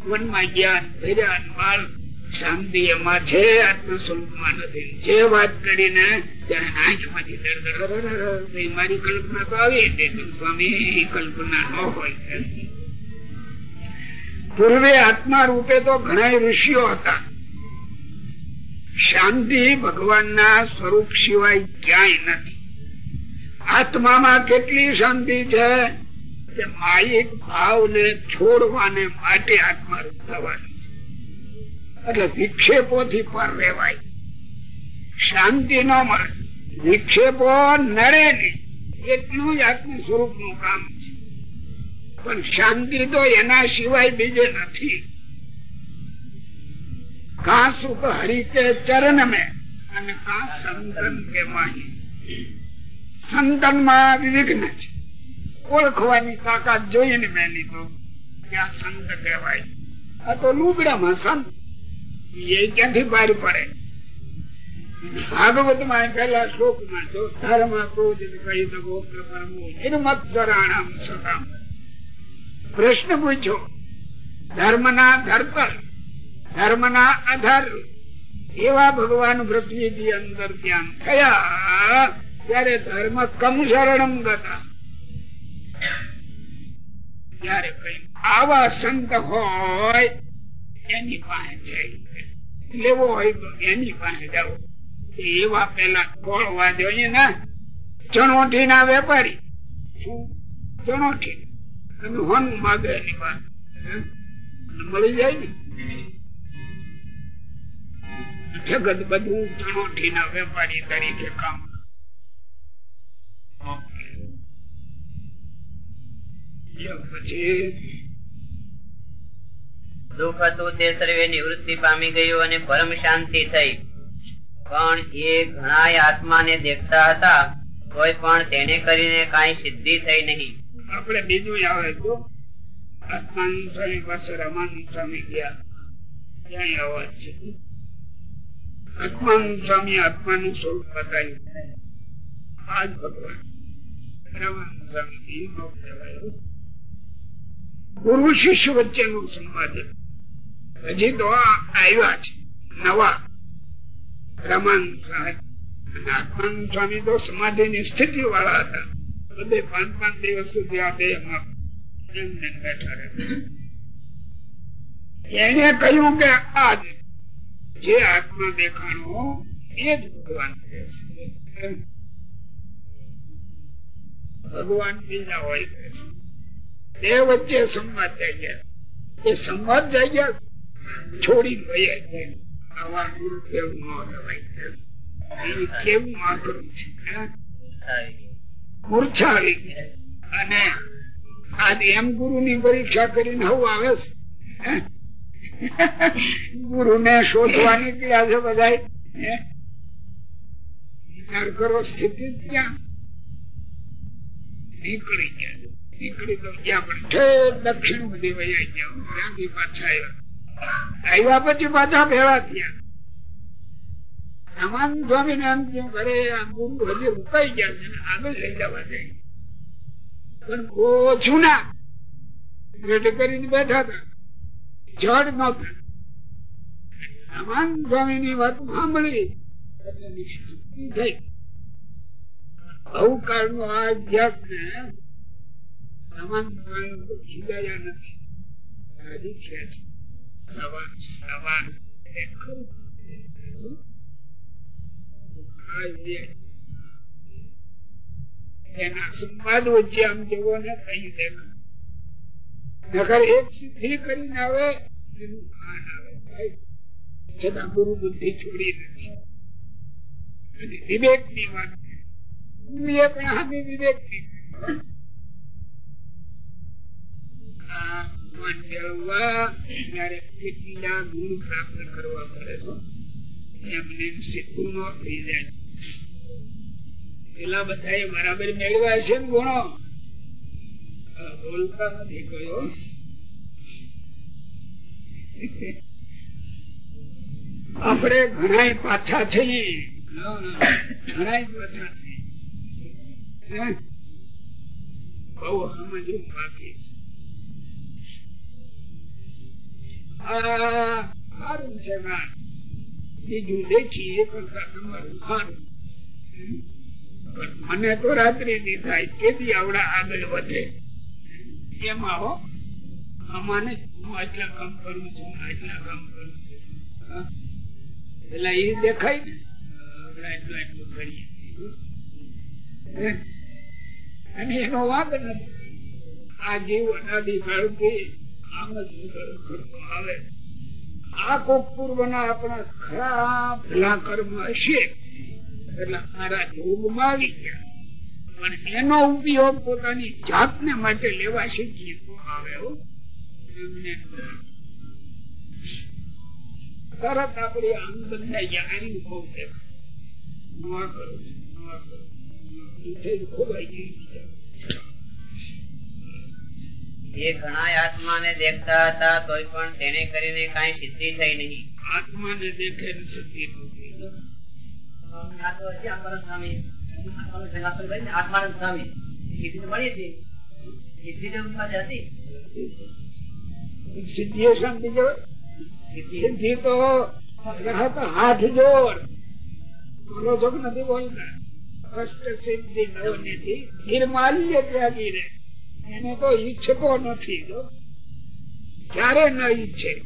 વનમાં ગયા ભર્યા બાળ શાંતિ એમાં છે આત્મ સ્વરૂપમાં નથી. જે વાત કરીને ત્યાં આંખમાંથી આવી સ્વામી કલ્પના ન હોય પૂર્વે આત્મા રૂપે તો ઘણા ઋષિઓ હતા. શાંતિ ભગવાનના સ્વરૂપ સિવાય ક્યાંય નથી. આત્મામાં કેટલી શાંતિ છે કે માયિક ભાવને છોડવાને માટે આત્મારૂપ થવાની એટલે વિક્ષેપોથી પર રહેવાય. શાંતિ ન મળે. વિક્ષેપો નડે નહીં. એટલું જ આત્મ સ્વરૂપનું કામ છે. પણ શાંતિ તો એના સિવાય બીજે નથી. કા સુખ હરિ ચરણ મેં અને કા સંતન કે માહી. સંતનમાં વિઘ્ન છે. ઓળખવાની તાકાત જોઈને મેં લીધો કે આ સંત કહેવાય. આ તો લુગડામાં સંત. એ ક્યાંથી બહાર પડે? ભાગવતમાં પેલા શ્લોકમાં જો ધર્મ ક્રોધ કહી તો ગોત્ર પરમો સરાણામ સદામ પ્રશ્ન પૂછો. ધર્મ ના ધરતર ધર્મ ના આધાર એવા ભગવાન પૃથ્વીથી અંદર ધ્યાન થયા ત્યારે ધર્મ કમ શરણમ ગતા. ત્યારે કઈ આવા સંત હોય, એની પાસે જાય લેવો હોય તો એની પાસે જાવ એવા પેલા ખોળવા જોઈએ ને ચણોઠી ના વેપારી. ચણોઠી. તમે હોન માગે એની પાસે મળી જાય ને? જગત બધું ચણોઠી ના વેપારી તરીકે કામ દુઃખ હતું તે સર્વે નિવૃત્તિ પામી ગયું અને પરમ શાંતિ થઈ. પણ એ ઘણા આત્માને દેખતા હતા કોઈ પણ તેને કરીને કઈ સિદ્ધિ થઈ નહીં. આપણે બીજું આવે તો આત્માનું સ્વામી પાસે રમાનું સ્વામી ગયા. ત્યાં અવાજ છે. આત્માનું સ્વામી આત્માનું સ્વરૂપ બતાવ્યું. આજ ભગવાન રમાનું સ્વામી કહેવાયો. ગુરુ શિષ્ય વચ્ચેનું સંવાદ હજી તો આવ્યા છે. નવા. રમાન આત્માન સ્વામી તો સમાધિ ની સ્થિતિ વાળા હતા. બધે પાંચ પાંચ દિવસ સુધી આ બે બેઠા એને કહ્યું કે આ જે આત્મા દેખાણો એ જ ભગવાન ભગવાન બીજા હોય છે. બે વચ્ચે સંવાદ થઈ ગયા. એ સંવાદ થઈ ગયા, છોડી એમ ગુરુ પરીક્ષા કરીને હું આવે છે. ગુરુ ને શોધવા નીકળ્યા છે બધા વિચાર કરો, સ્થિતિ ક્યાં નીકળી ગયા. નીકળી તો ગયા પણ ઠેર દક્ષિણ બધી વૈયા ગયા ત્યાંથી પાછા આવ્યા આવ્યા પછી પાછા ભેળા થયા રામાન સ્વામી ને એમ ઘરે આ ગુરુ હજી ઉકાઈ ગયા છે આગળ લઈ જવા જાય પણ ઓછું ના કરીને બેઠા હતા જડ નતા રામાન સ્વામી ની વાત સાંભળી થઈ અવકાળ નો આ અભ્યાસ ને સ્વામી ખીદાયા નથી. રાજી થયા છે સવાર સવાર આમ ને એક સિદ્ધિ કરીને આવે, એનું ભાન ગુરુ બુદ્ધિ છોડી નથી. અને વિવેકની વાત વિવેક પણ હામે થઈ આપણે ઘણા પાછા છીએ. ઘણા પાછા થઈ બહુ સમજવું બાકી સારું છે બીજું દેખી એ કરતા તમારું સારું મને તો રાત્રિ ની થાય કેદી આવડા આગળ વધે એમાં હો આટલા કામ કરું છું આટલા કામ કરું છું? એ દેખાય ને એટલું એટલું કરીએ છીએ? અને એનો વાગ નથી આ જીવ અનાદિ આવે આ કોક પૂર્વના આપણા ખરા ભલા કર્મ હશે એટલે મારા યોગમાં આવી ગયા પણ એનો ઉપયોગ પોતાની જાતને માટે લેવા શીખીએ તો આવે. તરત આપણી આમ બંધાઈ ગયા આનું બહુ દેખાય નવા કરું નવા કરું. ખોવાઈ ગઈ બિચારા. એ ઘણા આત્માને દેખતા હતા તોય પણ તેને કરીને કઈ સિદ્ધિ થઈ નહીં. આત્માને દેખે ને સિદ્ધિ નથી આ તો હજી આત્માનંદ સ્વામી. આત્માનંદ સ્વામી વાત કરી ને, આત્માનંદ સ્વામી. સિદ્ધિ મળી હતી. સિદ્ધિ તો પાસે હતી. સિદ્ધિ એ શાંતિ સિદ્ધિ. તો હાથ જોર. બોલો છો નથી બોલતા. સિદ્ધિ નિર્માલ્ય ત્યાગી રે એને તો ઈચ્છતો નથી જો ક્યારે ન ઈચ્છે.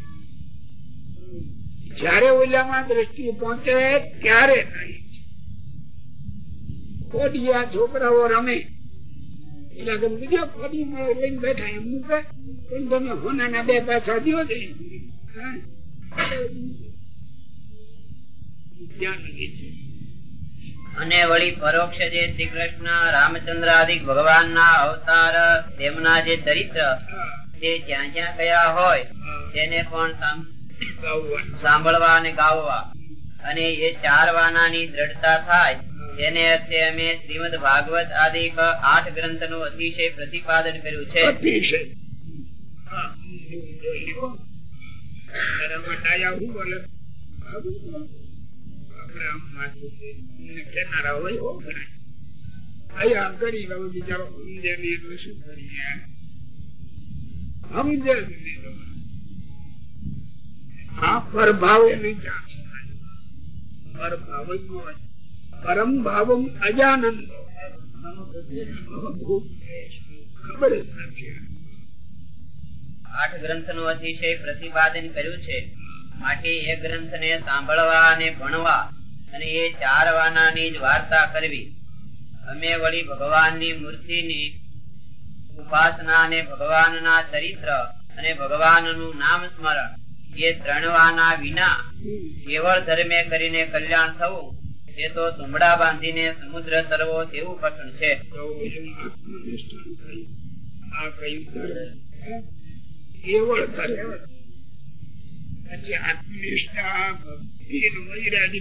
જયારે ઓલામાં દ્રષ્ટિ પહોંચે, ત્યારે ન ઈચ્છે. કોડિયા છોકરાઓ રમે. એટલે કે બીજા કોડી મળે બેઠા એમ મૂકે તમે હોનાના બે પાછા દો હા? લગી છે. અને વળી પરોક્ષ જે શ્રી કૃષ્ણ રામચંદ્ર આદિ ભગવાન ના અવતાર તેમના જે ચરિત્ર તે જ્યાં જ્યાં ગયા હોય તેને પણ સાંભળવા અને ગાવવા અને એ ચાર વાનાની દ્રઢતા થાય તેને અર્થે અમે શ્રીમદ ભાગવત આદિ આઠ ગ્રંથનું અતિશય પ્રતિપાદન કર્યું છે. આપણે આમ છે. એને કહેનારા હોય, હો. આયા કરી ગયો બિચારો સમજે એટલે શું કરીએ? સમજે પરમ ભાવમ અજાનંદ. ખબર જ નું અતિશય પ્રતિપાદન કર્યું છે. માટે એ ગ્રંથને સાંભળવા અને ભણવા અને એ ચાર વાનાની જ વાર્તા કરવી. અમે વળી ભગવાનની મૂર્તિની ઉપાસના અને ભગવાનના ચરિત્ર અને ભગવાનનું નામ સ્મરણ. એ ત્રણ વાના વિના કેવળ ધર્મે કરીને કલ્યાણ થવું, એ તો તુંબડા બાંધીને સમુદ્ર તરવો તેવું કઠણ છે. કેવળ ધર્મ? પછી આત્મનિષ્ઠા ભક્તિ વૈરાગી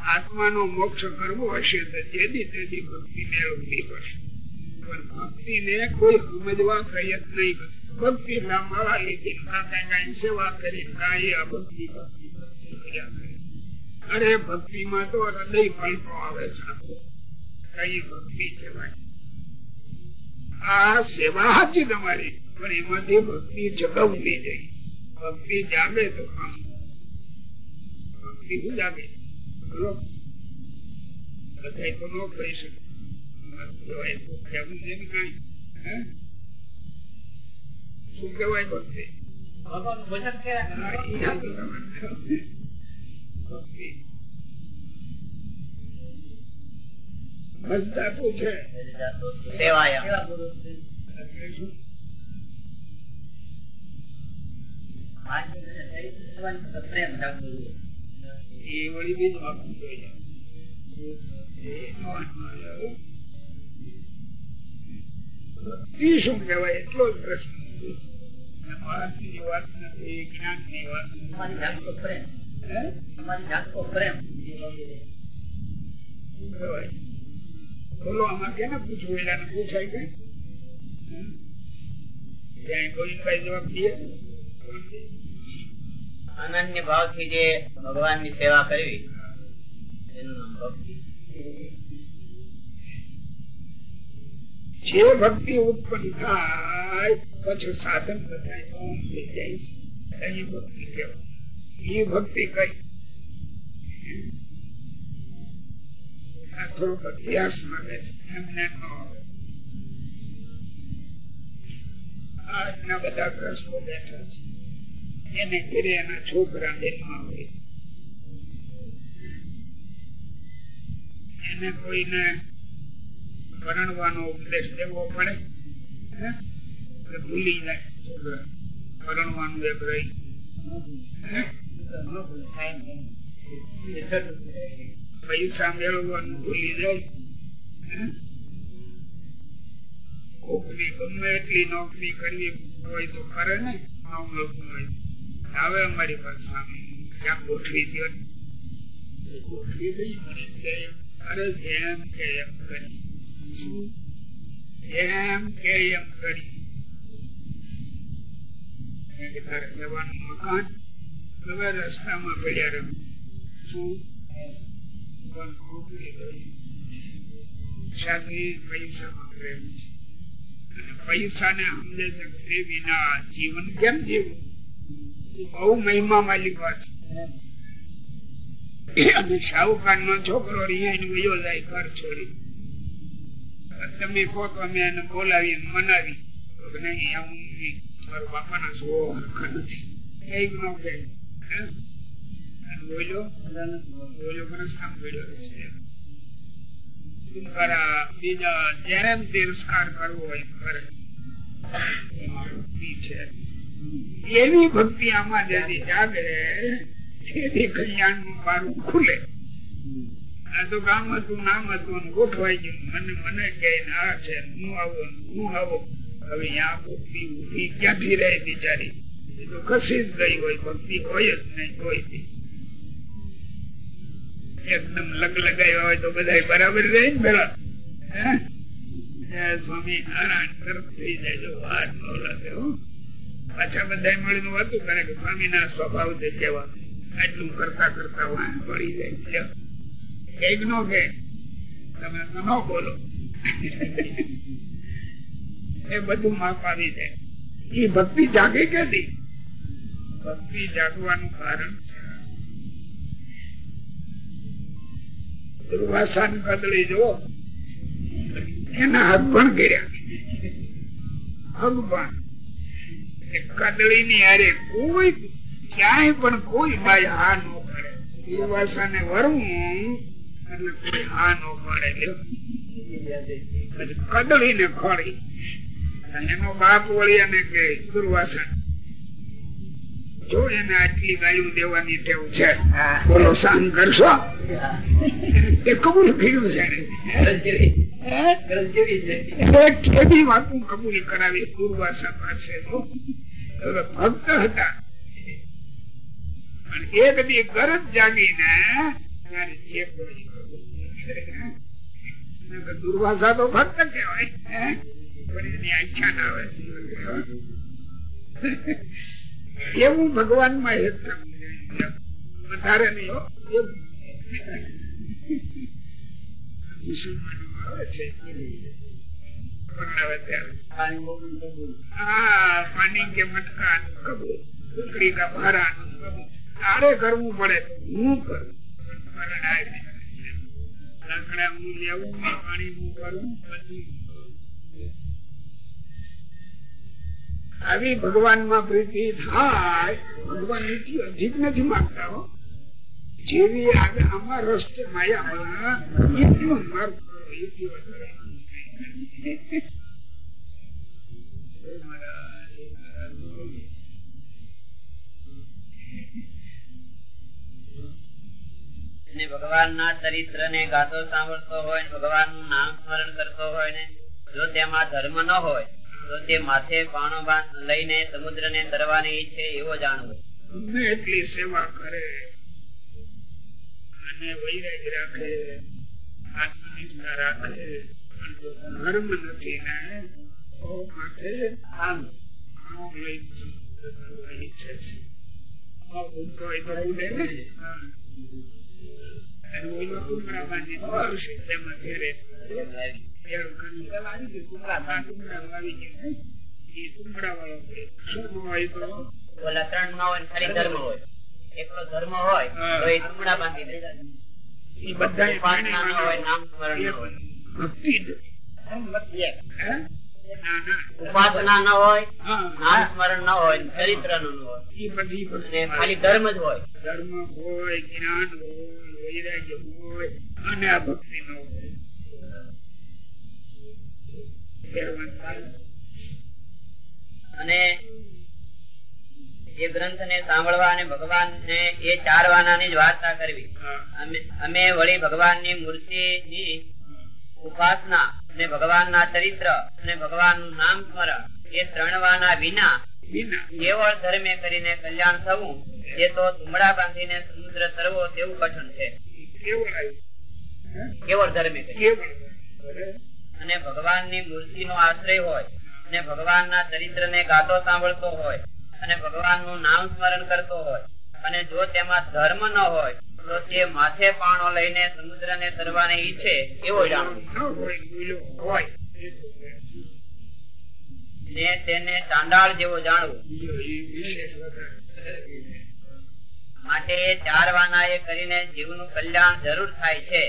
આત્માનો મોક્ષ કરવો હશે તો જેદી તેદી ભક્તિ મેળવવી પડશે પણ ભક્તિ ને કોઈ સમજવા પ્રયત્ન નહીં કરે. ભક્તિ માળા લીધી કઈ કઈ સેવા કરી એ અભક્તિ ભક્તિ ભક્તિ કર્યા કરે. અરે ભક્તિ માં તો હૃદય પલટો આવે છે. કઈ ભક્તિ કહેવાય? આ સેવા સાચી તમારી પણ એમાંથી ભક્તિ જગવવી જોઈએ ભક્તિ જાગે તો કામ. ભક્તિ શું જાગે? બધા તો ન કરી શકે? શું કહેવાય ભક્તિ? ભજન. ભક્તિ. પ્રેમ રાખવો જોઈએ. એ વળી બીજું આખું જોઈએ. શું કહેવાય? એટલો જ પ્રશ્ન મહાત્મની વાત નથી જ્ઞાનની વાત તમારી જાગતો પ્રેમ? બોલો આમાં કેને પૂછવું? એલાને પૂછાય કઈ ત્યાં ગોવિંદભાઈ જવાબ દે. અનન્ય ભાવથી જે ભગવાનની સેવા કરવી એનું નામ ભક્તિ. જે ભક્તિ ઉત્પન્ન થાય પછી સાધન બંધ થઈ જાય. છે. ભક્તિ કહેવાય. એ ભક્તિ કઈ? થોડોક અભ્યાસ માંગે છે એમને આજના બધા ગ્રસ્તો બેઠા છે એને ઘરે એના છોકરા બેનમાં આવે એને કોઈને વરણવાનો ઉપદેશ દેવો પડે? ભૂલી જાય છોકરા પરણવાનું એક રહી? પૈસા મેળવવાનું ભૂલી જાય. હે? ગમે એટલી નોકરી કરવી હોય તો કરે ને આવે અમારી પાસે ગોઠવી દો? કે એમ કરી. એમ કે એમ કરી. રહેવાનું મકાન? હવે રસ્તામાં પડ્યા રહે. શું? જીવન છોકરો વયો જાય ઘર તમે કહો તો અમે એને બોલાવી મનાવી નહીં હું મારા બાપાના સો હરખા નથી. બોલ્યો બોલ્યો પરસ્કામ બોલ્યો છે. ખરા બીજા જેમ તિરસ્કાર કરવો હોય કરે છે. એવી ભક્તિ આમાં જેથી જાગે તેથી કલ્યાણનું બારું ખુલે. આ તો ગામ હતું, નામ હતું ગોઠવાઈ ગયું. મને મને કે આ છે, હું આવો હું આવો. હવે આ ભક્તિ ઊભી ક્યાંથી રહે બિચારી? એ તો ખસી જ ગઈ હોય, ભક્તિ હોય જ નહીં, કોઈ એકદમ લગ લગાવ્યા હોય તો બધા બરાબર રહે ને પેલા? સ્વામી નારાયણ તરફ થઈ જાય વાર લાગે, હો. પાછા બધા મળીને વાતું કરે કે સ્વામી ના સ્વભાવ છે કેવા આટલું કરતા કરતા વાહ મળી જાય. કંઈક નો કે તમે તો ન બોલો એ બધું માપ આવી જાય એ ભક્તિ જાગે ક્યાંથી ભક્તિ જાગવાનું કારણ છે દુર્વાસા કદળી જો એના હક પણ કર્યા. એ કદળી ની હારે કોઈ ક્યાંય પણ કોઈ ભાઈ હા ન કરે. દુર્વાસા ને વરવું એટલે કોઈ હા ન પડે. કદળી ને ખોળી. એનો બાપ વળી અને કે દુર્વાસા જો એને આટલી ગાયું દેવાની ટેવ છે બોલો સહન કરશો? તે કબૂલ કર્યું છે. વાતું કબૂલ કરાવી દુર્વાસા પાસે ભક્ત હતા. એક દી ગરજ જાગીને ત્યારે જે દુર્વાસા તો ભક્ત કહેવાય પણ એની ઈચ્છા ના આવે છે. એવું ભગવાનમાં એકતા વધારે નહીં પાણી કે મટકા કબૂલ ટુકડી કા ભારા કબૂલ તારે કરવું પડે, હું કરું. નહીં. હું પાણી હું કરું બધું. આવી ભગવાનમાં પ્રીતિ થાય, ભગવાન નીતિ અધિક નથી માગતા હો જેવી આમાં રસ માયામાં, એટલું મારું એથી વધારે. અને ભગવાનના ચરિત્રને ગાતો સાંભળતો હોય ભગવાનનું નામ સ્મરણ કરતો હોય ને, જો તેમાં ધર્મ ન હોય તો તે માથે પાણો લઈને સમુદ્રને તરવાની ઈચ્છે એવો જાણવો. એટલી સેવા કરે. અને વૈરાગ રાખે, આત્મનિષ્ઠા રાખે. ધર્મ નથી ને માથે આમ ઈચ્છે છે. ભેળ કરી આવી ગયું ટુકડા આ ટુકડા આવી ગયું એ ટુકડા વાળો શું હોય તો ઓલા ત્રણ ના હોય ખાલી ધર્મ હોય. એકલો ધર્મ હોય તો એ ટુકડા બાંધી દે. એ બધા ઉપાસના ન હોય નામ સ્મરણ ન હોય. ભક્તિ ના ના ઉપાસના ન હોય હા, નામ સ્મરણ ન હોય ચરિત્રનું હોય. ખાલી ધર્મ જ હોય. ધર્મ હોય જ્ઞાન હોય વૈરાગ્ય હોય અને આ ભક્તિ નો હોય. અને એ ગ્રંથ ને સાંભળવા અને ભગવાન ને એ ચાર વાનાની જ વાર્તા કરવી અમે વળી ભગવાનની મૂર્તિ ની ઉપાસના અને ભગવાનના ચરિત્ર અને ભગવાનનું નામ સ્મરણ એ ત્રણ વાના વિના કેવળ ધર્મે કરીને કલ્યાણ થવું એ તો ધુમડા બાંધીને સમુદ્ર તરવો તેવું કઠણ છે કેવળ ધર્મે. કેવળ? અને ભગવાનની મૂર્તિનો આશ્રય હોય અને ભગવાનના ચરિત્રને ગાતો સાંભળતો હોય અને ભગવાનનું નામ સ્મરણ કરતો હોય અને જો તેમાં ધર્મ ન હોય, તો તે માથે પાણો લઈને સમુદ્રને તરવાને ઈચ્છે એવો જાણવો ન તેને ચાંડાળ જેવો જાણવું. માટે ચાર વાનાએ કરીને જીવનું કલ્યાણ જરૂર થાય છે.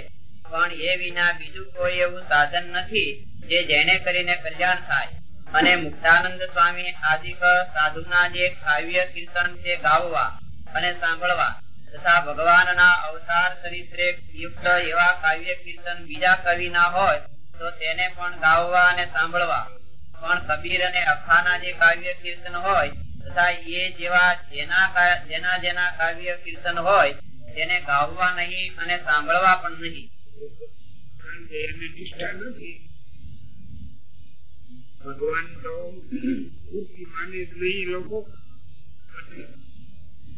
પણ એ વિના બીજું કોઈ એવું સાધન નથી જે જેને કરીને કલ્યાણ થાય. અને મુક્તાનંદ સ્વામી આદિક સાધુના જે કાવ્ય કીર્તન તે ગાવવા અને સાંભળવા તથા ભગવાનના અવતાર ચરિત્રે યુક્ત એવા કાવ્ય કીર્તન બીજા કવિના હોય તો તેને પણ ગાવવા અને સાંભળવા. પણ કબીર અને અખાના જે કાવ્ય કીર્તન હોય તથા એ જેવા જેના જેના જેના કાવ્ય કીર્તન હોય તેને ગાવવા નહીં અને સાંભળવા પણ નહીં. કારણ કે એને નિષ્ઠા ભગવાન તો નહીં લોકો.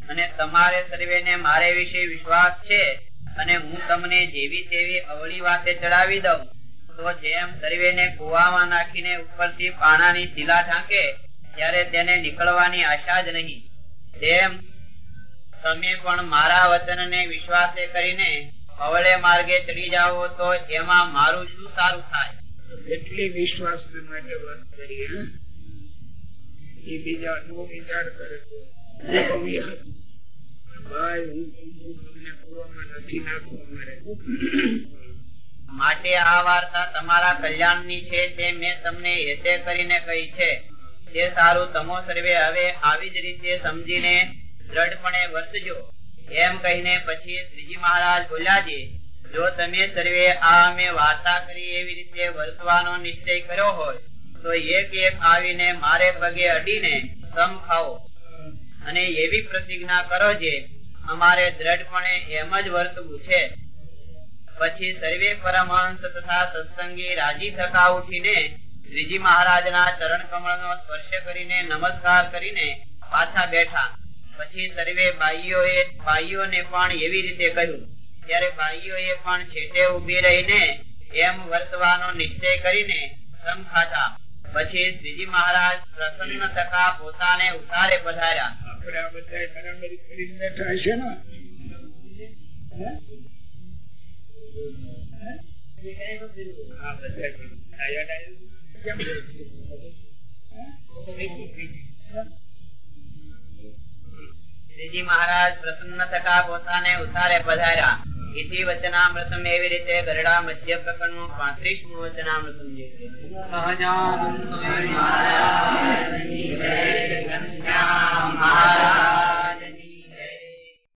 અને તમારે સર્વેને મારે વિશે વિશ્વાસ છે અને હું તમને જેવી તેવી અવળી વાતે ચડાવી દઉં, તો જેમ સર્વેને કુવામાં નાખીને ઉપરથી પાણાની શીલા ઢાંકે, ત્યારે તેને નીકળવાની આશા જ નહીં. તેમ તમે પણ મારા વચનને વિશ્વાસે કરીને અવળે માર્ગે ચડી જાઓ તો એમાં મારું શું સારું થાય? એટલી વિશ્વાસ માટે વાત કરીએ એ બીજા નો વિચાર કરે. ભાઈ હું તમને કૂવામાં નથી નાખવું મારે. માટે આ વાર્તા તમારા કલ્યાણની છે તે મેં તમને હેતે કરીને કહી છે. તે સારું તમો સર્વે હવે આવી જ રીતે સમજીને દ્રઢપણે વર્તજો. એમ કહીને પછી શ્રીજી મહારાજ બોલ્યા જો તમે સર્વે આ અમે વાર્તા કરી એવી રીતે વર્તવાનો નિશ્ચય કર્યો હોય, તો એક એક આવીને મારે પગે અડીને સમ ખાઓ. અને એવી પ્રતિજ્ઞા કરો જે, અમારે દ્રઢપણે એમ જ વર્તવું છે. પછી સર્વે પરમહંસ તથા સત્સંગી રાજી થકા ઉઠીને શ્રીજી મહારાજના ચરણ કમળનો સ્પર્શ કરીને નમસ્કાર કરીને પાછા બેઠા. પછી સર્વે બાઈઓએ બાઈઓને પણ એવી રીતે કહ્યું. ત્યારે બાઈઓએ પણ છેટે ઊભી રહીને એમ વર્તવાનો નિશ્ચય કરીને સમ ખાધા. પછી શ્રીજી મહારાજ પ્રસન્ન થતા પોતાને ઉતારે પધાર્યા. આપણે આ બધા બરાબર કરીને બેઠા છે ને? આ બધા કેમ શ્રીજી મહારાજ પ્રસન્ન થતા પોતાને ઉતારે પધાર્યા. ઇતિ વચનામૃતમ એવી રીતે ગરડા મધ્ય પ્રકરણનું પાંત્રીસમું વચનામૃતમ જે છે. મહારાજ.